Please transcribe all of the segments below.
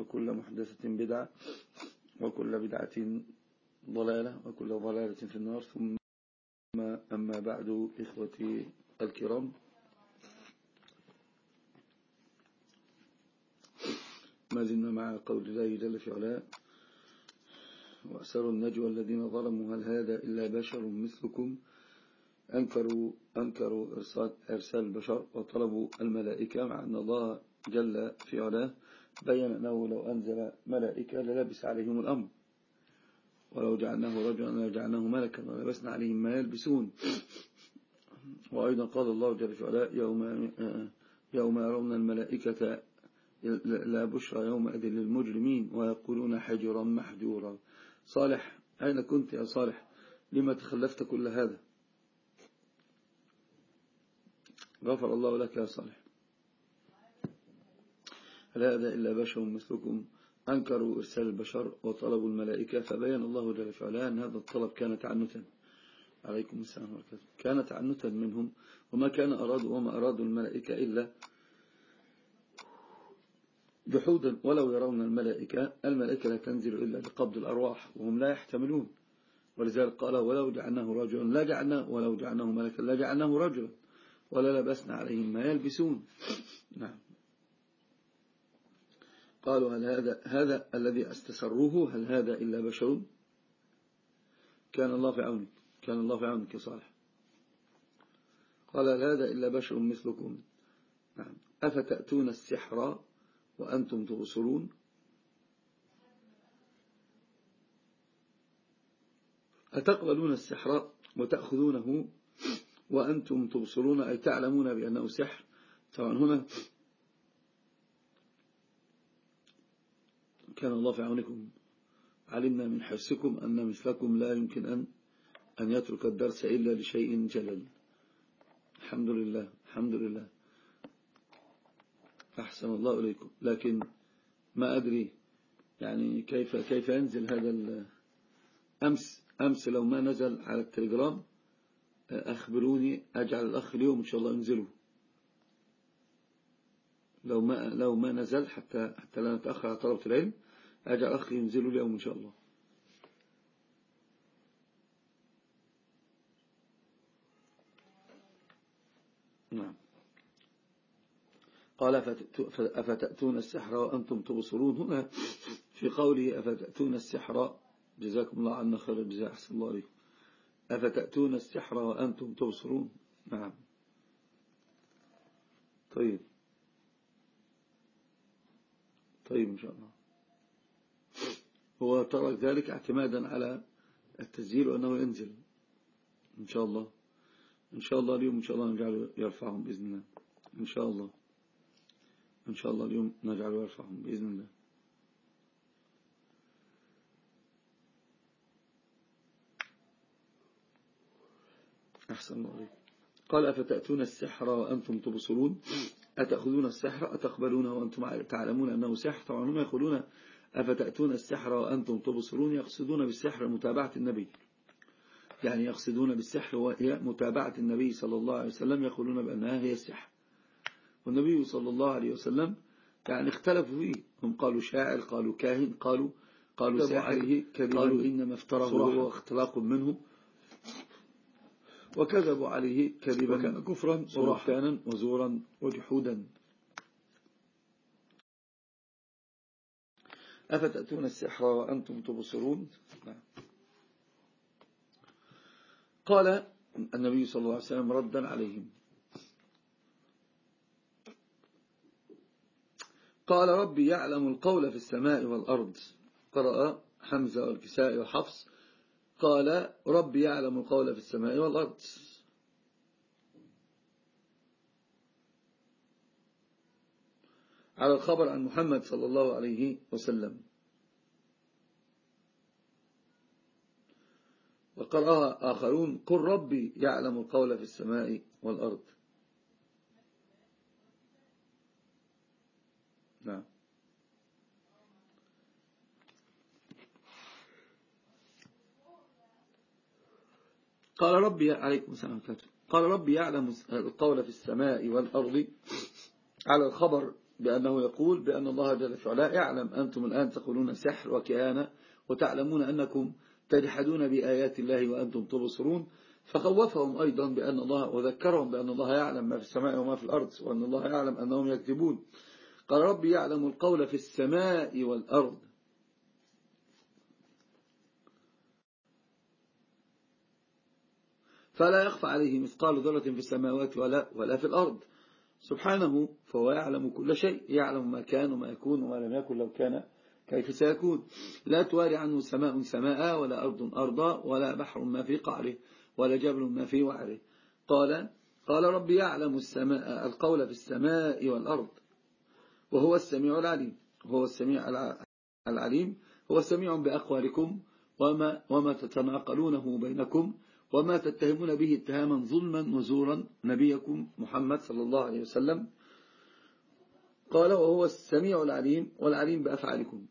وكل محدثة بدعة وكل بدعة ضلالة وكل ضلالة في النار. ثم أما بعد إخوتي الكرام ما زلنا مع قول الله جل في علاه وأسروا النجوى الذين ظلموا هل هذا إلا بشر مثلكم؟ أنكروا, أنكروا إرسال, إرسال البشر وطلبوا الملائكة مع أن الله جل في علاه بين أنه لو أنزل ملائكة للبس عليهم الأمر. ولو جعلناه رجلا لجعلناه ملكا ولبسنا عليهم ما يلبسون. وأيضا قال الله جل في علاه يوم, يوم يرون الملائكة لا بشرى يومئذ للمجرمين ويقولون حجرا محجورا. صالح أين كنت يا صالح؟ لما تخلفت كل هذا؟ غفر الله لك يا صالح. هل هذا إلا بشر مثلكم. أنكروا إرسال البشر وطلبوا الملائكة فبين الله جل وعلا أن هذا الطلب كان تعنتا. عليكم السلام ورحمة كان تعنتا منهم وما كان أرادوا وما أرادوا الملائكة إلا جحودا ولو يرون الملائكة. الملائكة لا تنزل إلا لقبض الأرواح وهم لا يحتملون. ولذلك قال ولو جعلناه رجلا لا جعلناه ولو جعلناه ملكا لا جعلناه رجلا ولا لبسنا عليهم ما يلبسون. نعم. قالوا هل هذا هذا الذي استسروه هل هذا إلا بشر؟ كان الله في عونك كان الله في عونك صالح قال هل هذا إلا بشر مثلكم؟ نعم. أفتأتون السحر وأنتم تبصرون؟ أتقبلون السحر وتأخذونه وأنتم تبصرون؟ أي تعلمون بأنه سحر؟ طبعا هنا كان الله في عونكم. علمنا من حرصكم أن مثلكم لا يمكن أن أن يترك الدرس إلا لشيء جلل. الحمد لله الحمد لله. أحسن الله إليكم. لكن ما أدري يعني كيف كيف ينزل هذا أمس أمس لو ما نزل على التليجرام أخبروني أجعل الأخ اليوم إن شاء الله ينزله. لو ما لو ما نزل حتى حتى لا نتأخر على طلبة العلم أجعل أخي ينزله اليوم إن شاء الله. نعم. قال أفتأتون السحر وأنتم تبصرون؟ هنا في قوله أفتأتون السحر جزاكم الله عنا خير الجزاء أحسن الله عليكم. أفتأتون السحر وأنتم تبصرون؟ نعم. طيب. طيب إن شاء الله. هو ترك ذلك اعتمادا على التسجيل وأنه ينزل. إن شاء الله. إن شاء الله اليوم إن شاء الله نجعله يرفعهم بإذن الله. إن شاء الله. إن شاء الله اليوم نجعله يرفعهم بإذن الله. أحسن الله عليك قال أفتأتون السحر وأنتم تبصرون؟ أتأخذون السحر أتقبلونه وأنتم تعلمون أنه سحر طبعا هم يقولون أفتأتون السحر وأنتم تبصرون يقصدون بالسحر متابعة النبي. يعني يقصدون بالسحر وهي متابعة النبي صلى الله عليه وسلم يقولون بأنها هي السحر. والنبي صلى الله عليه وسلم يعني اختلفوا فيه. هم قالوا شاعر قالوا كاهن قالوا قالوا ساحر قالوا إنما افتراه هو اختلاق منه. وكذبوا عليه كذبا. كفرا وبهتانا وزورا وجحودا. أفتأتون السحر وأنتم تبصرون؟ نعم. قال النبي صلى الله عليه وسلم ردا عليهم. قال ربي يعلم القول في السماء والأرض. قرأ حمزة والكساء وحفص. قال ربي يعلم القول في السماء والأرض. على الخبر عن محمد صلى الله عليه وسلم. وقرأها آخرون قل ربي يعلم القول في السماء والأرض. نعم. قال ربي عليكم السلام قال ربي يعلم القول في السماء والأرض. على الخبر بأنه يقول بأن الله جل في علاه اعلم أنتم الآن تقولون سحر وكهانة وتعلمون أنكم تجحدون بآيات الله وأنتم تبصرون. فخوفهم أيضا بأن الله وذكرهم بأن الله يعلم ما في السماء وما في الأرض وأن الله يعلم أنهم يكذبون. قال ربي يعلم القول في السماء والأرض. فلا يخفى عليه مثقال ذرة في السماوات ولا, ولا في الأرض. سبحانه فهو يعلم كل شيء يعلم ما كان وما يكون وما لم يكن لو كان كيف سيكون. لا تواري عنه سماء سماء ولا أرض أرضا ولا بحر ما في قعره ولا جبل ما في وعره. قال قال ربي يعلم السماء القول في السماء والأرض. وهو السميع العليم. هو السميع العليم. هو سميع بأقوالكم وما, وما تتناقلونه بينكم. وما تتهمون به اتهاما ظلما وزورا. نبيكم محمد صلى الله عليه وسلم قال وهو السميع العليم والعليم بأفعالكم.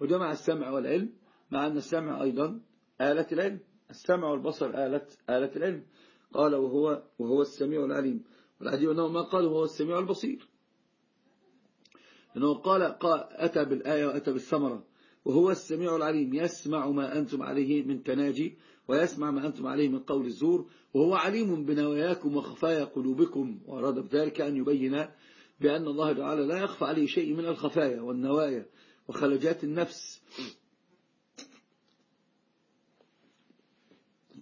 وجمع السمع والعلم مع أن السمع أيضا آلة العلم. السمع والبصر آلة, آلة العلم. قال وهو, وهو السميع العليم. والعجيب أنه ما قال وهو السميع البصير. أنه قال, قال أتى بالآية وأتى بالثمرة. وهو السميع العليم يسمع ما أنتم عليه من تناجي ويسمع ما أنتم عليه من قول الزور وهو عليم بنواياكم وخفايا قلوبكم. وأراد بذلك أن يبين بأن الله تعالى لا يخفى عليه شيء من الخفايا والنوايا وخلجات النفس.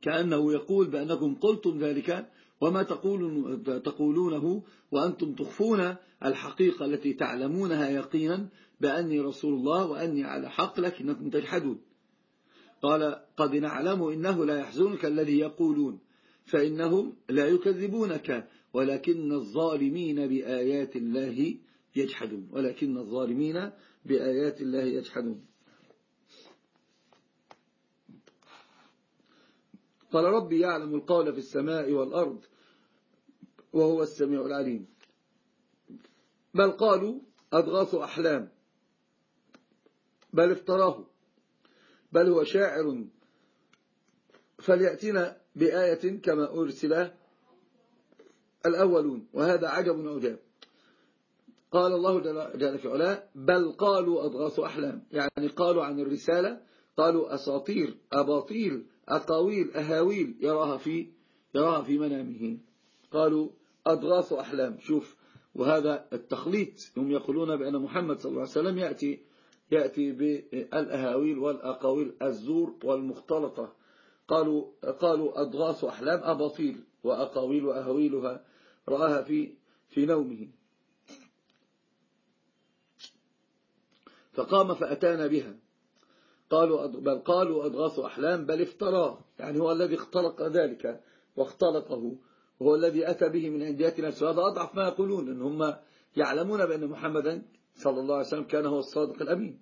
كأنه يقول بأنكم قلتم ذلك وما تقولون تقولونه وأنتم تخفون الحقيقة التي تعلمونها يقينا بأني رسول الله وأني على حق لكنكم تجحدون. قال قد نعلم إنه لا يحزنك الذي يقولون فإنهم لا يكذبونك ولكن الظالمين بآيات الله يجحدون. ولكن الظالمين بآيات الله يجحدون. قال ربي يعلم القول في السماء والأرض وهو السميع العليم. بل قالوا أضغاث أحلام. بل افتراه. بل هو شاعر. فليأتنا بآية كما أرسل الأولون وهذا عجب عجاب. قال الله جل في علاه بل قالوا أضغاث أحلام. يعني قالوا عن الرسالة قالوا أساطير أباطيل أقاويل أهاويل يراها في يراها في منامه قالوا أضغاث أحلام. شوف وهذا التخليط. هم يقولون بأن محمد صلى الله عليه وسلم يأتي يأتي بالأهاويل والأقاويل الزور والمختلطة. قالوا قالوا أضغاث أحلام أباطيل وأقاويل وأهاويلها رآها في في نومه. فقام فأتانا بها. قالوا بل قالوا أضغاث أحلام بل افتراه يعني هو الذي اختلق ذلك واختلقه وهو الذي أتى به من عنديات نفسه هذا أضعف ما يقولون أن هم يعلمون بأن محمدا صلى الله عليه وسلم كان هو الصادق الأمين.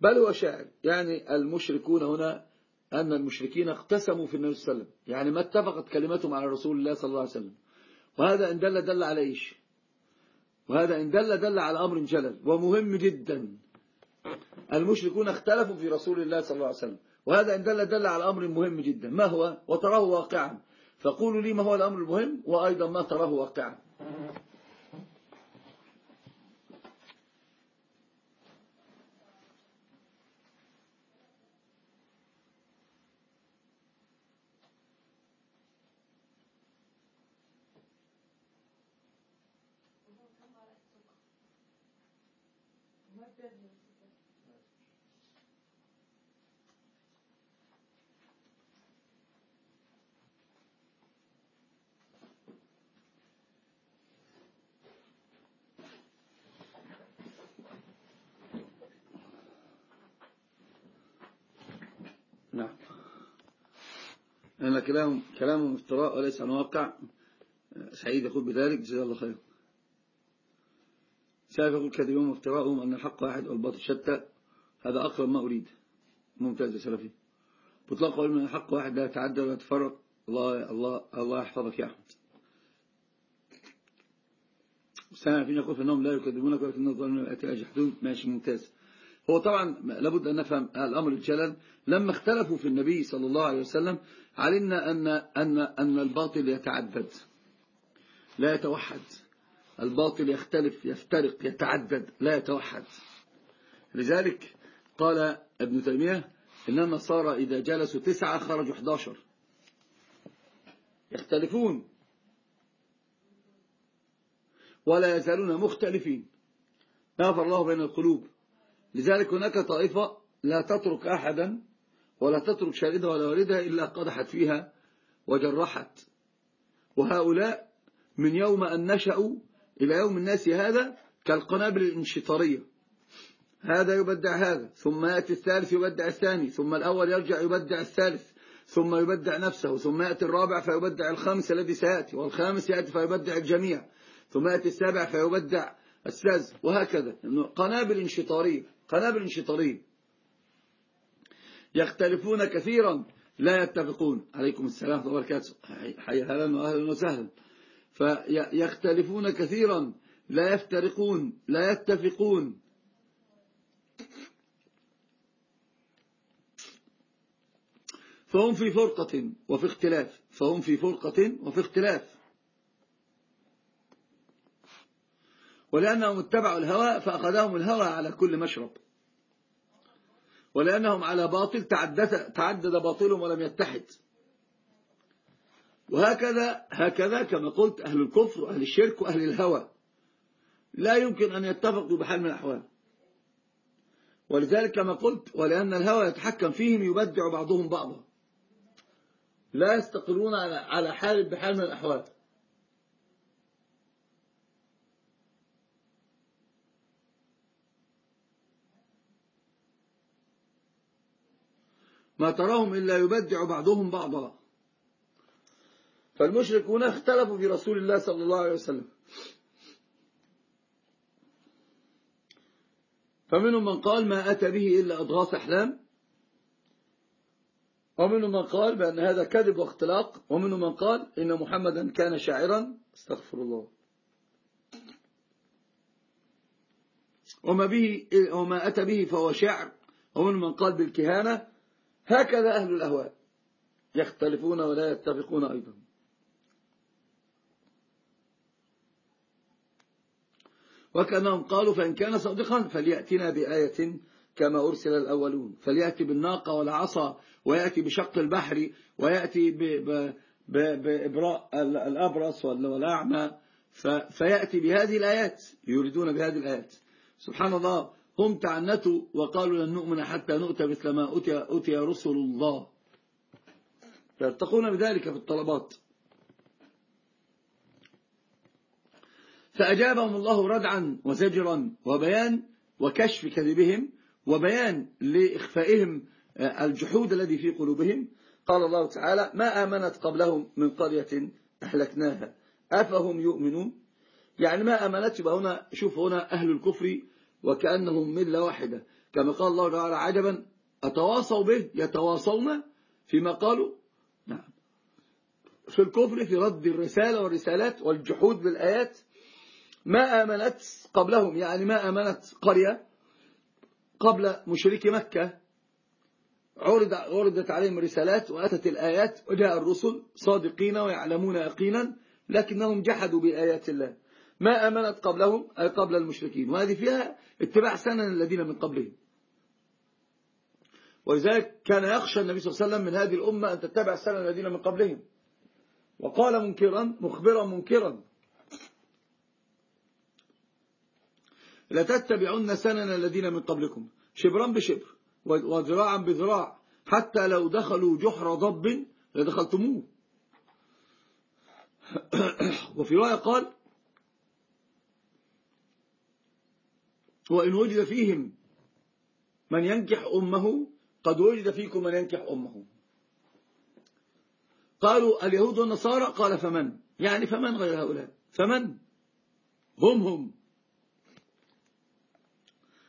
بل هو شاعر. يعني المشركون هنا أن المشركين اقتسموا في النبي صلى الله عليه وسلم. يعني ما اتفقت كلمتهم على رسول الله صلى الله عليه وسلم. وهذا إن دل دل على إيش؟ وهذا إن دل دل على أمر جلل ومهم جدا. المشركون اختلفوا في رسول الله صلى الله عليه وسلم. وهذا إن دل دل على أمر مهم جدا. ما هو؟ وتراه واقعا. فقولوا لي ما هو الأمر المهم؟ وأيضا ما تراه واقعا. نعم. لأن كلام كلامهم افتراء وليس عن واقع. سعيد يقول بذلك. جزاه الله خير يقول كذبهم وافتراءهم أن الحق واحد والباطل شتى. هذا أقرب ما أريد. ممتاز يا سلفي. بطلق قول من الحق واحد لا يتعدى ولا يتفرق. الله الله الله يحفظك يا أحمد. سامع فين يقول فإنهم لا يكذبونك ولكن الظالمين الآتي أجحدون ماشي ممتاز. هو طبعا لابد أن نفهم الأمر الجلل لما اختلفوا في النبي صلى الله عليه وسلم علمنا أن, أن, أن الباطل يتعدد. لا يتوحد. الباطل يختلف يفترق يتعدد لا يتوحد. لذلك قال ابن تيمية إن النصارى إذا جلسوا تسعة خرجوا 11 يختلفون. ولا يزالون مختلفين. غفر الله بين القلوب. لذلك هناك طائفة لا تترك أحدا ولا تترك شاردة ولا واردة إلا قدحت فيها وجرحت. وهؤلاء من يوم أن نشأوا إلى يوم الناس هذا كالقنابل الانشطارية. هذا يبدع هذا ثم يأتي الثالث يبدع الثاني ثم الأول يرجع يبدع الثالث ثم يبدع نفسه ثم يأتي الرابع فيبدع الخامس الذي سيأتي والخامس يأتي فيبدع الجميع ثم يأتي السابع فيبدع السادس وهكذا. قنابل انشطارية قنابل انشطارية. يختلفون كثيرا لا يتفقون. عليكم السلام ورحمة الله وبركاته. حي هلا وأهلا وسهلا. فيختلفون كثيرا. لا يفترقون لا يتفقون. فهم في فرقة وفي اختلاف. فهم في فرقة وفي اختلاف. ولأنهم اتبعوا الهوى فأخذهم الهوى على كل مشرب. ولأنهم على باطل تعدد, باطلهم ولم يتحد. وهكذا هكذا كما قلت أهل الكفر وأهل الشرك وأهل الهوى. لا يمكن أن يتفقوا بحال من الأحوال. ولذلك كما قلت ولأن الهوى يتحكم فيهم يبدع بعضهم بعضا. لا يستقرون على حال بحال من الأحوال. ما تراهم إلا يبدع بعضهم بعضا. فالمشركون اختلفوا في رسول الله صلى الله عليه وسلم. فمنهم من قال ما أتى به إلا أضغاث أحلام ومنهم من قال بأن هذا كذب واختلاق ومنهم من قال إن محمدا كان شاعرا استغفر الله. وما, به وما أتى به فهو شعر ومنهم من قال بالكهانة هكذا أهل الأهواء يختلفون ولا يتفقون أيضا. وكانهم قالوا فإن كان صادقا فليأتنا بآية كما أرسل الأولون. فليأتي بالناقة والعصا ويأتي بشق البحر ويأتي بإبراء الأبرص والأعمى. فيأتي بهذه الآيات يريدون بهذه الآيات. سبحان الله هم تعنتوا وقالوا لن نؤمن حتى نؤتى مثل ما أتي, أتي رسل الله. يرتقون بذلك في الطلبات. فأجابهم الله ردعا وزجرا وبيان وكشف كذبهم وبيان لإخفائهم آه، الجحود الذي في قلوبهم. قال الله تعالى ما آمنت قبلهم من قرية أهلكناها أفهم يؤمنون؟ يعني ما آمنت يبقى هنا شوف هنا أهل الكفر وكأنهم ملة واحدة. كما قال الله تعالى عجبا أتواصوا به يتواصون فيما قالوا؟ نعم. في الكفر في رد الرسالة والرسالات والجحود بالآيات ما آمنت قبلهم يعني ما آمنت قرية قبل مشرك مكة عرض عرضت عليهم رسالات وأتت الآيات وجاء الرسل صادقين ويعلمون يقينا لكنهم جحدوا بآيات الله. ما آمنت قبلهم أي قبل المشركين. وهذه فيها اتباع سنن الذين من قبلهم. ولذلك كان يخشى النبي صلى الله عليه وسلم من هذه الأمة أن تتبع سنن الذين من قبلهم. وقال منكرا مخبرا منكرا. لتتبعن سنن الذين من قبلكم. شبرا بشبر وذراعا بذراع. حتى لو دخلوا جحر ضب لدخلتموه. وفي رواية قال وإن وجد فيهم من ينكح أمه قد وجد فيكم من ينكح أمه. قالوا اليهود والنصارى؟ قال فمن؟ يعني فمن غير هؤلاء؟ فمن؟ هم هم.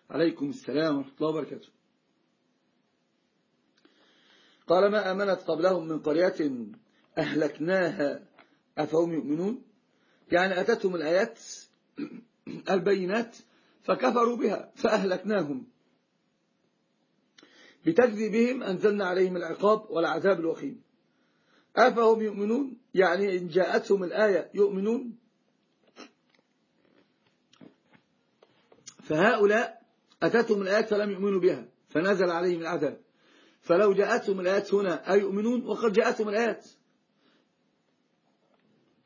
عليكم السلام ورحمة الله وبركاته. قال ما آمنت قبلهم من قرية أهلكناها أفهم يؤمنون؟ يعني أتتهم الآيات البينات فكفروا بها فأهلكناهم. بتكذيبهم أنزلنا عليهم العقاب والعذاب الوخيم. أفهم يؤمنون؟ يعني إن جاءتهم الآية يؤمنون؟ فهؤلاء أتتهم الآيات فلم يؤمنوا بها فنزل عليهم العذاب. فلو جاءتهم الآيات هنا أيؤمنون؟ وقد جاءتهم الآيات.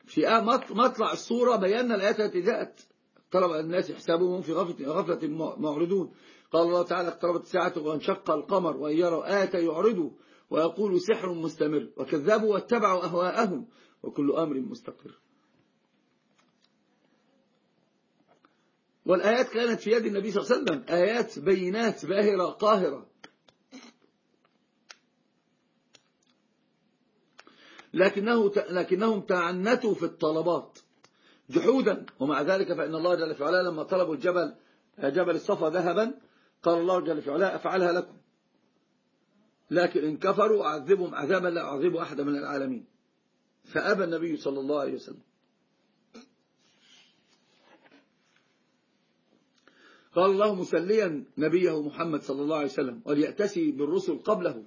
في مطلع الصورة بينا الآيات التي جاءت. طلب الناس حسابهم في غفلة, غفلة معرضون. قال الله تعالى اقتربت الساعة وانشق القمر وإن يروا آية يعرضوا ويقولوا سحر مستمر. وكذبوا واتبعوا أهواءهم وكل أمر مستقر. والآيات كانت في يد النبي صلى الله عليه وسلم. آيات بينات باهرة قاهرة. لكنه لكنهم تعنتوا في الطلبات جحودا. ومع ذلك فإن الله جل في علاه لما طلبوا الجبل جبل الصفا ذهبا قال الله جل في علاه أفعلها لكم. لكن إن كفروا أعذبهم عذابا لا أعذب أحدا من العالمين. فأبى النبي صلى الله عليه وسلم قال الله مسليا نبيه محمد صلى الله عليه وسلم وليأتسي بالرسل قبله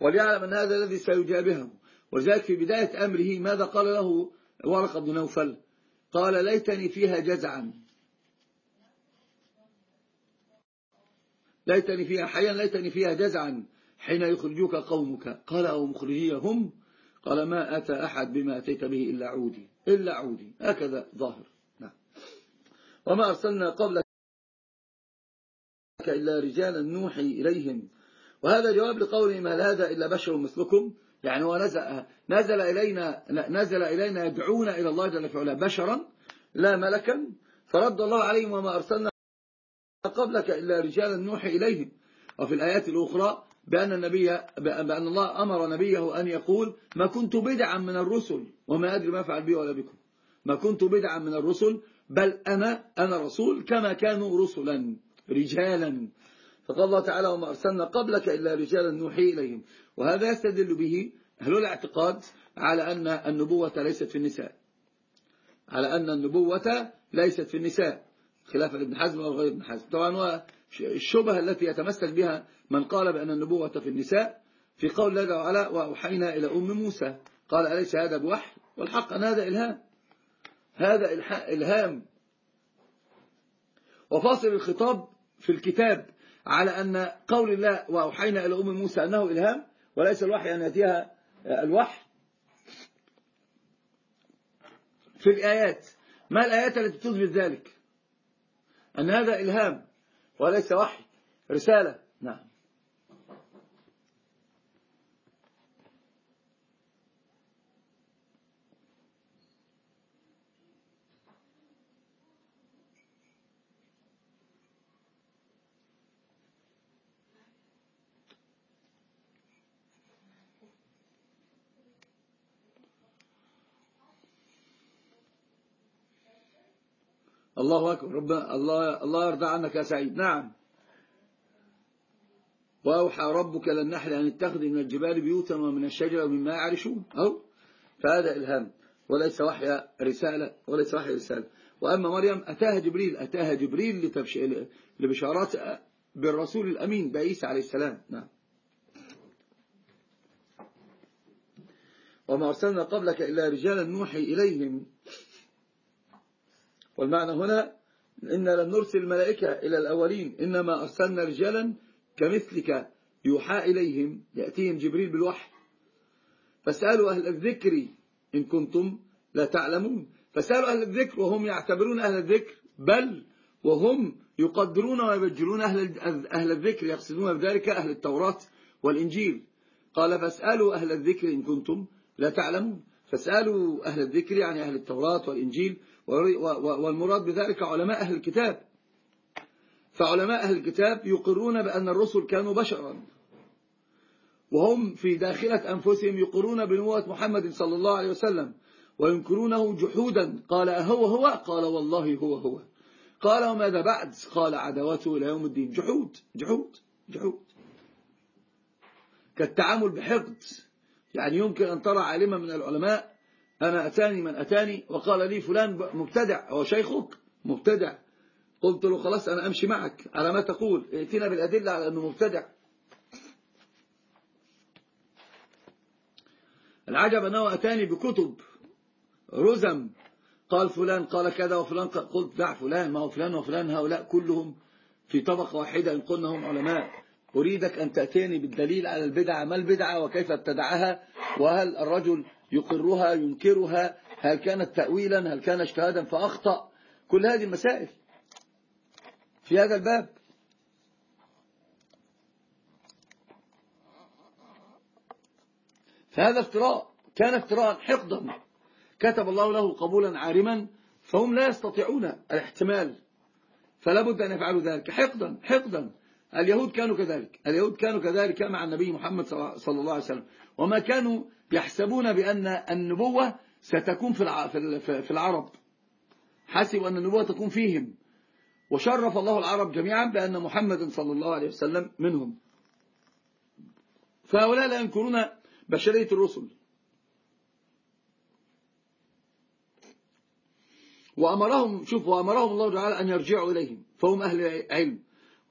وليعلم أن هذا الذي سيجابهه ولذلك في بداية أمره ماذا قال له ورقة بن نوفل؟ قال ليتني فيها جزعا. ليتني فيها حيا ليتني فيها جزعا حين يخرجوك قومك. قال أو مخرجي هم قال ما أتى أحد بما أتيت به إلا عودي إلا عودي. هكذا ظاهر. نعم. وما أرسلنا قبلك إلا رجالا نوحي إليهم. وهذا جواب لقولهم هل هذا إلا بشر مثلكم. يعني هو نزل, نزل إلينا نزل إلينا يدعونا إلى الله جل وعلا بشرا لا ملكا. فرد الله عليهم وما أرسلنا قبلك إلا رجالا نوحي إليهم. وفي الآيات الأخرى بأن, النبي بأن الله أمر نبيه أن يقول ما كنت بدعا من الرسل وما أدري ما فعل بي ولا بكم. ما كنت بدعا من الرسل بل أنا أنا رسول كما كانوا رسلا. رجالا. فقال الله تعالى وما أرسلنا قبلك إلا رجالا نوحي إليهم. وهذا يستدل به أهل الاعتقاد على أن النبوة ليست في النساء. على أن النبوة ليست في النساء. خلافا لابن حزم أو غير ابن حزم. طبعا الشبهة التي يتمسك بها من قال بأن النبوة في النساء في قول الله تعالى وأوحينا إلى أم موسى. قال أليس هذا بوحي؟ والحق أن هذا إلهام. هذا إلهام. وفاصل الخطاب في الكتاب على أن قول الله وأوحينا إلى أم موسى أنه إلهام وليس الوحي أن يأتيها الوحي. في الآيات ما الآيات التي تثبت ذلك؟ أن هذا إلهام وليس وحي رسالة. نعم. الله أكبر. ربنا الله, الله يرضى عنك يا سعيد. نعم. وأوحى ربك للنحل أن اتخذ من الجبال بيوتا ومن الشجر ومما يعرشون. أو فهذا إلهام. وليس وحي رسالة وليس وحي رسالة. وأما مريم أتاها جبريل أتاها جبريل لبشارات بالرسول الأمين بعيسى عليه السلام. نعم. وما أرسلنا قبلك إلا رجالا نوحي إليهم. والمعنى هنا إن لم نرسل الملائكة إلى الأولين إنما أرسلنا رجالا كمثلك يوحى إليهم يأتيهم جبريل بالوحي. فاسألوا أهل الذكر إن كنتم لا تعلمون. فسألوا أهل الذكر وهم يعتبرون أهل الذكر بل وهم يقدرون ويبجلون أهل, أهل الذكر يقصدون بذلك أهل التوراة والإنجيل. قال فاسألوا أهل الذكر إن كنتم لا تعلمون. فاسألوا أهل الذكر يعني أهل التوراة والإنجيل والمراد بذلك علماء أهل الكتاب. فعلماء أهل الكتاب يقرون بأن الرسل كانوا بشرا. وهم في داخلة أنفسهم يقرون بنوة محمد صلى الله عليه وسلم وينكرونه جحودا. قال أهو هو؟ قال والله هو هو. قال وماذا بعد؟ قال عداوته إلى يوم الدين. جحود جحود جحود. كالتعامل بحقد. يعني يمكن أن ترى عالما من العلماء أنا أتاني من أتاني وقال لي فلان مبتدع هو شيخك؟ مبتدع. قلت له خلاص أنا أمشي معك. على ما تقول. ائتنا بالأدلة على أنه مبتدع. العجب أنه أتاني بكتب. رزم. قال فلان قال كذا وفلان قلت دع فلان ما هو فلان وفلان هؤلاء كلهم في طبقة واحدة إن قلنا هم علماء. أريدك أن تأتيني بالدليل على البدعة ما البدعة وكيف ابتدعها؟ وهل الرجل يقرها ينكرها هل كانت تأويلا هل كان اجتهادا فأخطأ. كل هذه المسائل في هذا الباب. فهذا افتراء كان افتراء حقدا. كتب الله له قبولا عارما فهم لا يستطيعون الاحتمال فلا بد أن يفعلوا ذلك. حقدا حقدا. اليهود كانوا كذلك. اليهود كانوا كذلك مع النبي محمد صلى الله عليه وسلم. وما كانوا يحسبون بأن النبوة ستكون في العرب. حسبوا أن النبوة تكون فيهم. وشرف الله العرب جميعا بأن محمد صلى الله عليه وسلم منهم. فهؤلاء لا ينكرون بشرية الرسل. وأمرهم شوف وأمرهم الله تعالى أن يرجعوا إليهم. فهم أهل علم.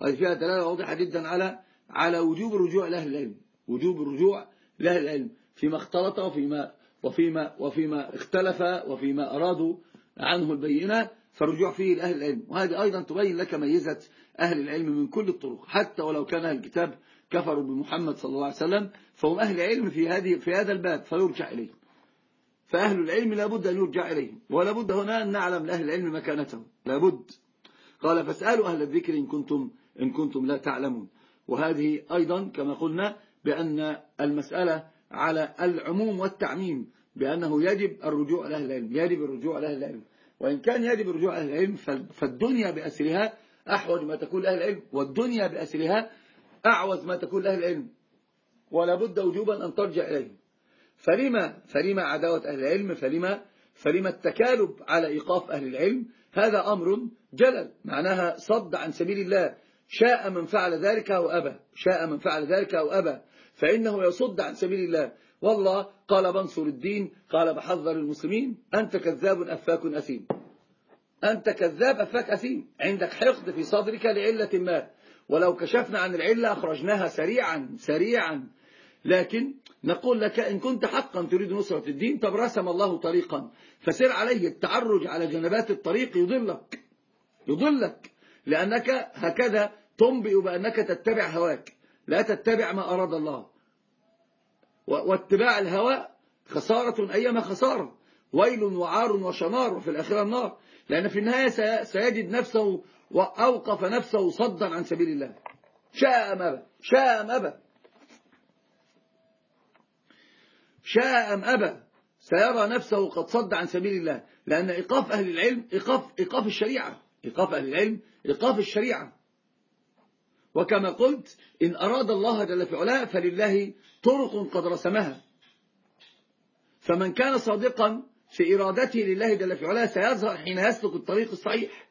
وهذه فيها دلالة واضحة جدا على على وجوب الرجوع لأهل العلم. وجوب الرجوع لأهل العلم. فيما اختلط وفيما وفيما وفيما اختلف وفيما أرادوا عنه البينة فالرجوع فيه لأهل العلم. وهذه أيضا تبين لك ميزة أهل العلم من كل الطرق. حتى ولو كان أهل الكتاب كفروا بمحمد صلى الله عليه وسلم فهم أهل علم في هذه في هذا الباب فيرجع إليهم. فأهل العلم لابد أن يرجع إليهم. ولابد هنا أن نعلم لأهل العلم مكانتهم. لابد قال فاسألوا أهل الذكر إن كنتم, إن كنتم لا تعلمون. وهذه أيضا كما قلنا بأن المسألة على العموم والتعميم بأنه يجب الرجوع لأهل العلم يجب الرجوع لأهل العلم. وإن كان يجب الرجوع لأهل العلم فالدنيا بأسرها أحوج ما تكون لأهل العلم والدنيا بأسرها أعوز ما تكون لأهل العلم. ولا بد وجوبا أن ترجع إليهم. فلما فلما عداوة أهل العلم فلما فلما التكالب على إيقاف أهل العلم هذا أمر جلل. معناها صد عن سبيل الله. شاء من فعل ذلك أو أبى. شاء من فعل ذلك أو أبى. فإنه يصد عن سبيل الله. والله قال بنصر الدين قال بحذر المسلمين أنت كذاب أفاك أثيم. أنت كذاب أفاك أثيم. عندك حقد في صدرك لعلة ما. ولو كشفنا عن العلة أخرجناها سريعا سريعا. لكن نقول لك إن كنت حقا تريد نصرة الدين طب رسم الله طريقا. فسر عليه التعرج على جنبات الطريق يضلك. يضلك. لأنك هكذا تنبئ بأنك تتبع هواك. لا تتبع ما أراد الله. واتباع الهوى خسارة أيما خسارة. ويل وعار وشنار وفي الآخرة النار. لأن في النهاية سيجد نفسه وأوقف نفسه صدا عن سبيل الله. شاء أم أبى. شاء أم أبى. شاء أم أبى. سيرى نفسه قد صد عن سبيل الله. لأن إيقاف أهل العلم إيقاف, إيقاف الشريعة. إيقاف أهل العلم إيقاف الشريعة. وكما قلت إن أراد الله جل في علاه فلله طرق قد رسمها. فمن كان صادقا في إرادته لله جل في علاه سيظهر حين يسلك الطريق الصحيح.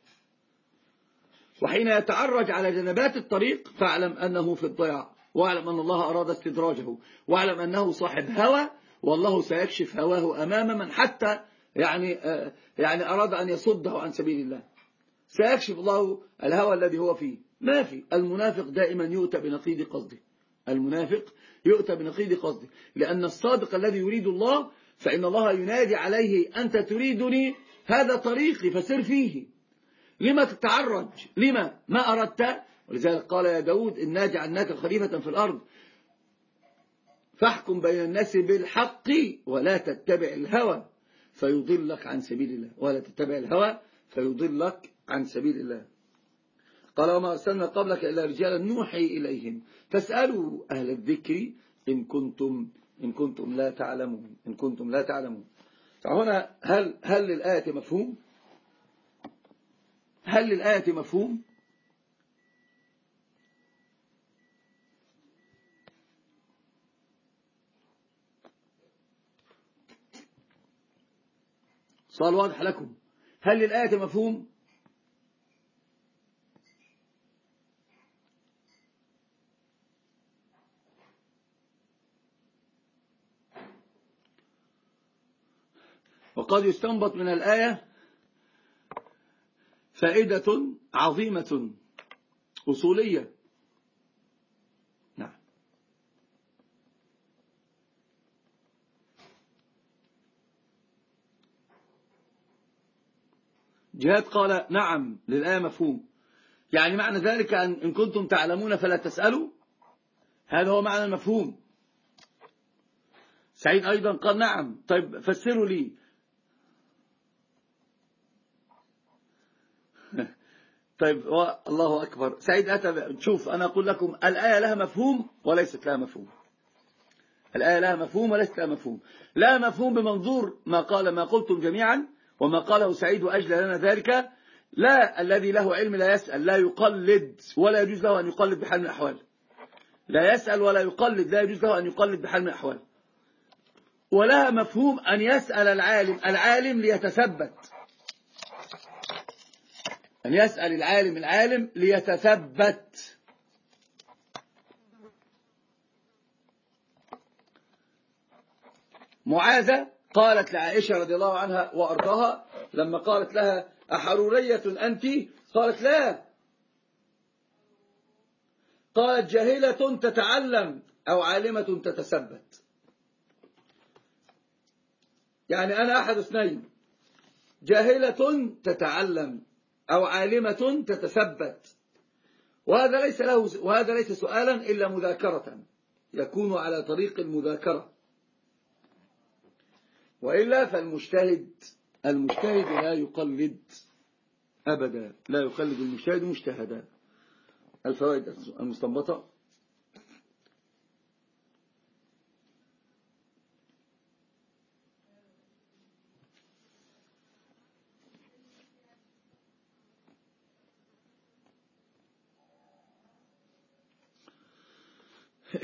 وحين يتعرج على جنبات الطريق فاعلم أنه في الضياع. واعلم أن الله أراد استدراجه. واعلم أنه صاحب هوى والله سيكشف هواه أمام من حتى يعني, آه، يعني أراد أن يصده عن سبيل الله. سيكشف الله الهوى الذي هو فيه. ما في. المنافق دائما يؤتى بنقيض قصده. المنافق يؤتى بنقيض قصده. لأن الصادق الذي يريد الله فإن الله ينادي عليه أنت تريدني؟ هذا طريقي فسر فيه. لما تتعرج؟ لما؟ ما أردت؟ ولذلك قال يا داود إنا جعلناك خليفة في الأرض. فاحكم بين الناس بالحق ولا تتبع الهوى. فيضلك عن سبيل الله. ولا تتبع الهوى فيضلك عن سبيل الله. قال وما أرسلنا قبلك إلا رجالا نوحي إليهم. فاسألوا أهل الذكر إن كنتم إن كنتم لا تعلمون إن كنتم لا تعلمون. فهنا هل هل للآية مفهوم؟ هل للآية مفهوم؟ سؤال واضح لكم. هل للآية مفهوم؟ وقد يستنبط من الآية فائدة عظيمة أصولية. نعم. جهاد قال نعم للآية مفهوم. يعني معنى ذلك أن إن كنتم تعلمون فلا تسألوا. هذا هو معنى المفهوم. سعيد أيضا قال نعم. طيب فسروا لي. طيب الله أكبر. سعيد أتى شوف أنا أقول لكم الآية لها مفهوم وليست لها مفهوم. الآية لها مفهوم وليست لها مفهوم. لا مفهوم بمنظور ما قال ما قلتم جميعا وما قاله سعيد وأجل لنا ذلك. لا الذي له علم لا يسأل لا يقلد ولا يجوز له أن يقلد بحال من الأحوال. لا يسأل ولا يقلد لا يجوز له أن يقلد بحال من الأحوال. ولها مفهوم أن يسأل العالم العالم ليتثبت. أن يسأل العالم العالم ليتثبت. معاذة قالت لعائشة رضي الله عنها وأرضاها لما قالت لها أحرورية أنت؟ قالت لا. قالت جاهلة تتعلم أو عالمة تتثبت. يعني أنا أحد اثنين. جاهلة تتعلم أو عالمة تتثبت. وهذا ليس له وهذا ليس سؤالا إلا مذاكرة. يكون على طريق المذاكرة. وإلا فالمجتهد المجتهد لا يقلد أبدا. لا يقلد المجتهد مجتهدا. الفوائد المستنبطة.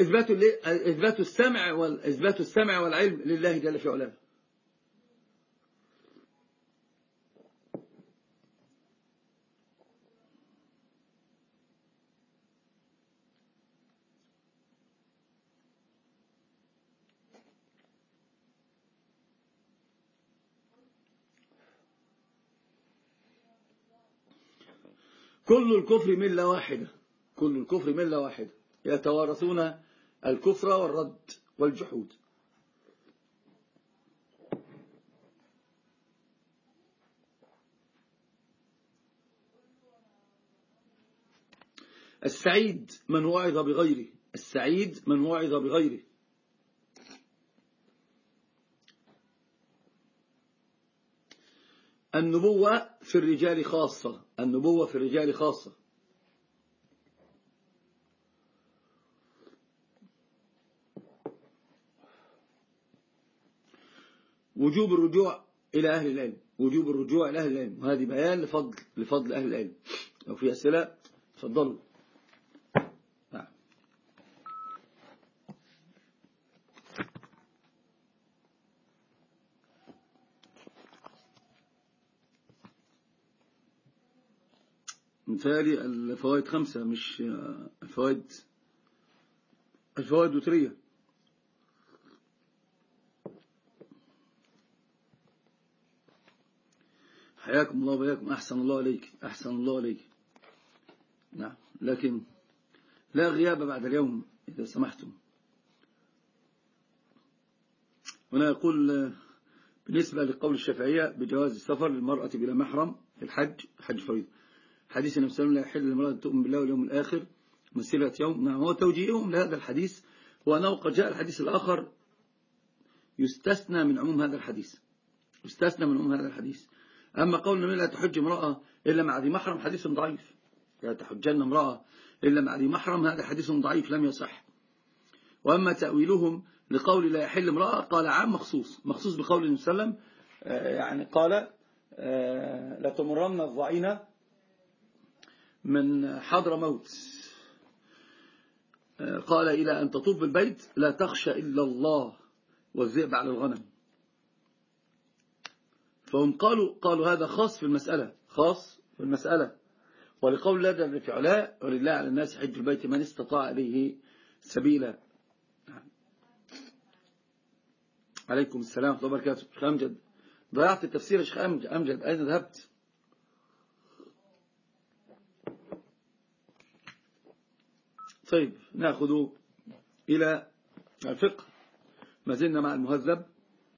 إثبات إثبات السمع والإثبات السمع والعلم لله جل في علاه. كل الكفر ملة واحدة. كل الكفر ملة واحدة. يتوارثون الكفر والرد والجحود. السعيد من وعظ بغيره. السعيد من وعظ بغيره. النبوة في الرجال خاصة. النبوة في الرجال خاصة. وجوب الرجوع إلى أهل العلم. وجوب الرجوع إلى أهل العلم. وهذه بيان لفضل لفضل أهل العلم. لو في أسئلة تفضلوا. نعم. مثالي الفوائد خمسة مش الفوائد الفوائد وترية حياكم الله وياكم أحسن الله عليك أحسن الله عليك نعم. لكن لا غياب بعد اليوم إذا سمحتم. هنا يقول بالنسبة لقول الشافعية بجواز السفر للمرأة بلا محرم في الحج حج فريض حديث النبي صلى الله عليه وسلم لا يحل للمرأة تؤمن بالله واليوم الآخر مسيرة يوم. نعم. هو توجيههم لهذا الحديث. هو أنه قد جاء الحديث الآخر يستثنى من عموم هذا الحديث. يستثنى من عموم هذا الحديث. أما قول النبي لا تحج امرأة إلا مع ذي محرم حديث ضعيف. لا تحجن امرأة إلا مع ذي محرم هذا حديث ضعيف لم يصح. وأما تأويلهم لقول لا يحل امرأة قال عام مخصوص. مخصوص بقول النبي صلى الله عليه وسلم آه، يعني قال آه، لتمرن الضعين من حضر موت. آه، قال إلى أن تطوب البيت لا تخشى إلا الله والذئب على الغنم. فهم قالوا قالوا هذا خاص في المسألة خاص في المسألة. ولقول الله جل في علاء ولله على الناس حج البيت من استطاع إليه سبيلا. عليكم السلام ورحمة الله وبركاته. أمجد ضيعت التفسير يا شيخ أمجد أين ذهبت؟ طيب نأخذ إلى الفقه. ما زلنا مع المهذب.